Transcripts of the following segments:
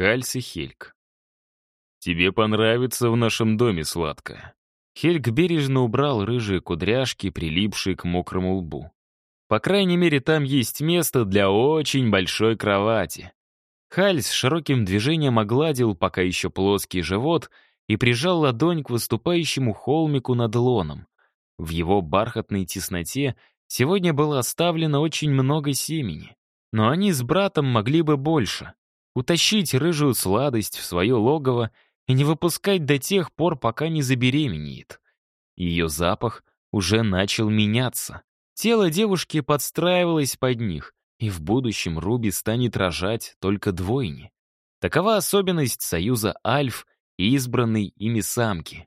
Хальс и Хельк. «Тебе понравится в нашем доме, сладкая». Хельк бережно убрал рыжие кудряшки, прилипшие к мокрому лбу. По крайней мере, там есть место для очень большой кровати. Хальс широким движением огладил пока еще плоский живот и прижал ладонь к выступающему холмику над лоном. В его бархатной тесноте сегодня было оставлено очень много семени, но они с братом могли бы больше. Утащить рыжую сладость в свое логово и не выпускать до тех пор, пока не забеременеет. Ее запах уже начал меняться. Тело девушки подстраивалось под них, и в будущем Руби станет рожать только двойни. Такова особенность союза альф и избранной ими самки.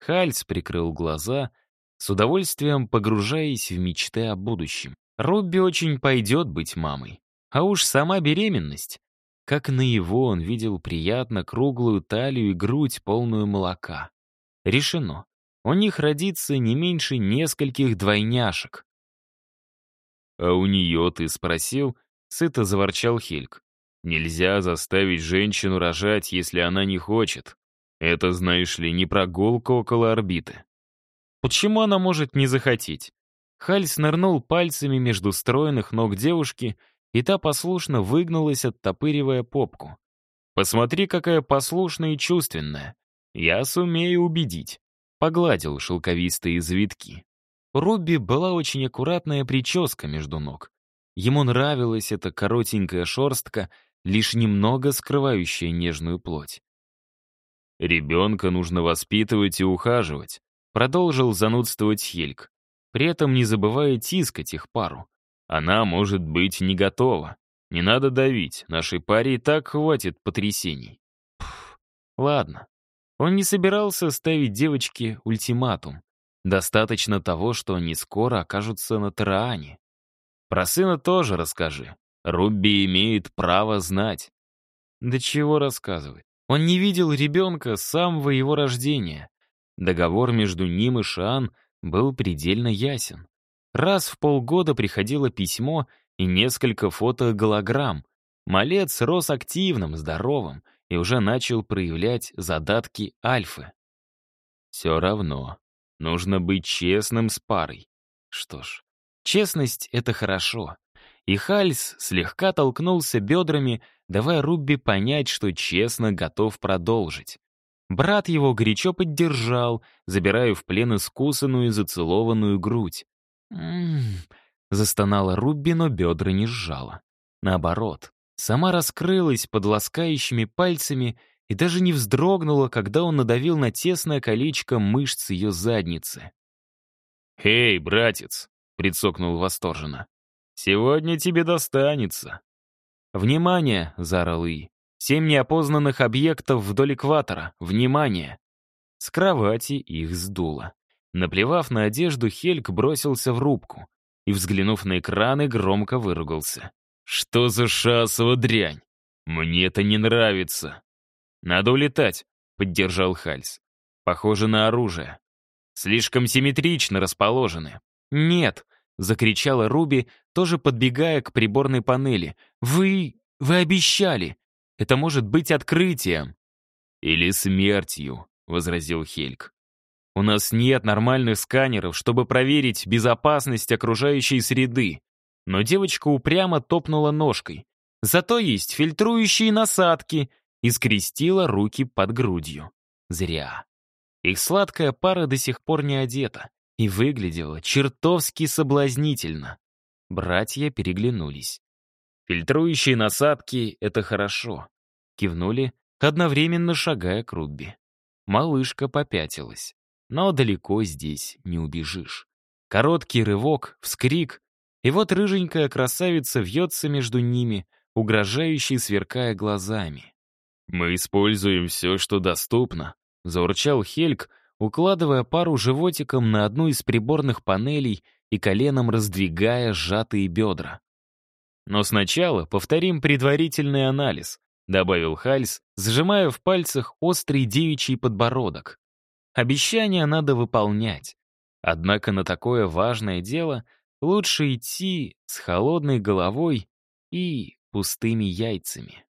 Хальц прикрыл глаза, с удовольствием погружаясь в мечты о будущем. Руби очень пойдет быть мамой. А уж сама беременность как на его он видел приятно круглую талию и грудь, полную молока. Решено. У них родится не меньше нескольких двойняшек. «А у нее ты спросил?» — сыто заворчал Хельк. «Нельзя заставить женщину рожать, если она не хочет. Это, знаешь ли, не прогулка около орбиты». «Почему она может не захотеть?» Хальс нырнул пальцами между стройных ног девушки и та послушно выгнулась, оттопыривая попку. «Посмотри, какая послушная и чувственная. Я сумею убедить». Погладил шелковистые завитки. Робби была очень аккуратная прическа между ног. Ему нравилась эта коротенькая шорстка, лишь немного скрывающая нежную плоть. «Ребенка нужно воспитывать и ухаживать», — продолжил занудствовать Хельк, при этом не забывая тискать их пару. Она может быть не готова. Не надо давить, нашей паре и так хватит потрясений. Пф, ладно. Он не собирался ставить девочке ультиматум. Достаточно того, что они скоро окажутся на Тараане. Про сына тоже расскажи. Рубби имеет право знать. Да чего рассказывать? Он не видел ребенка с самого его рождения. Договор между ним и Шан был предельно ясен. Раз в полгода приходило письмо и несколько фотоголограмм. Малец рос активным, здоровым и уже начал проявлять задатки альфы. Все равно, нужно быть честным с парой. Что ж, честность — это хорошо. И Хальс слегка толкнулся бедрами, давая Рубби понять, что честно готов продолжить. Брат его горячо поддержал, забирая в плен искусанную и зацелованную грудь. «М-м-м», застонала Рубби, но бедра не сжала. Наоборот, сама раскрылась под ласкающими пальцами и даже не вздрогнула, когда он надавил на тесное колечко мышц ее задницы. «Эй, братец!» — прицокнул восторженно. «Сегодня тебе достанется!» «Внимание!» — заорал И. «Семь неопознанных объектов вдоль экватора! Внимание!» С кровати их сдуло. Наплевав на одежду, Хельк бросился в рубку и, взглянув на экраны, громко выругался. «Что за шасова дрянь? Мне это не нравится!» «Надо улетать», — поддержал Хальс. «Похоже на оружие. Слишком симметрично расположены». «Нет», — закричала Руби, тоже подбегая к приборной панели. «Вы... вы обещали! Это может быть открытием!» «Или смертью», — возразил Хельк. У нас нет нормальных сканеров, чтобы проверить безопасность окружающей среды. Но девочка упрямо топнула ножкой. Зато есть фильтрующие насадки и скрестила руки под грудью. Зря. Их сладкая пара до сих пор не одета и выглядела чертовски соблазнительно. Братья переглянулись. «Фильтрующие насадки — это хорошо», — кивнули, одновременно шагая к Рубби. Малышка попятилась. Но далеко здесь не убежишь. Короткий рывок, вскрик, и вот рыженькая красавица вьется между ними, угрожающе сверкая глазами. «Мы используем все, что доступно», — заурчал Хельк, укладывая пару животиком на одну из приборных панелей и коленом раздвигая сжатые бедра. «Но сначала повторим предварительный анализ», — добавил Хальс, сжимая в пальцах острый девичий подбородок. Обещания надо выполнять. Однако на такое важное дело лучше идти с холодной головой и пустыми яйцами.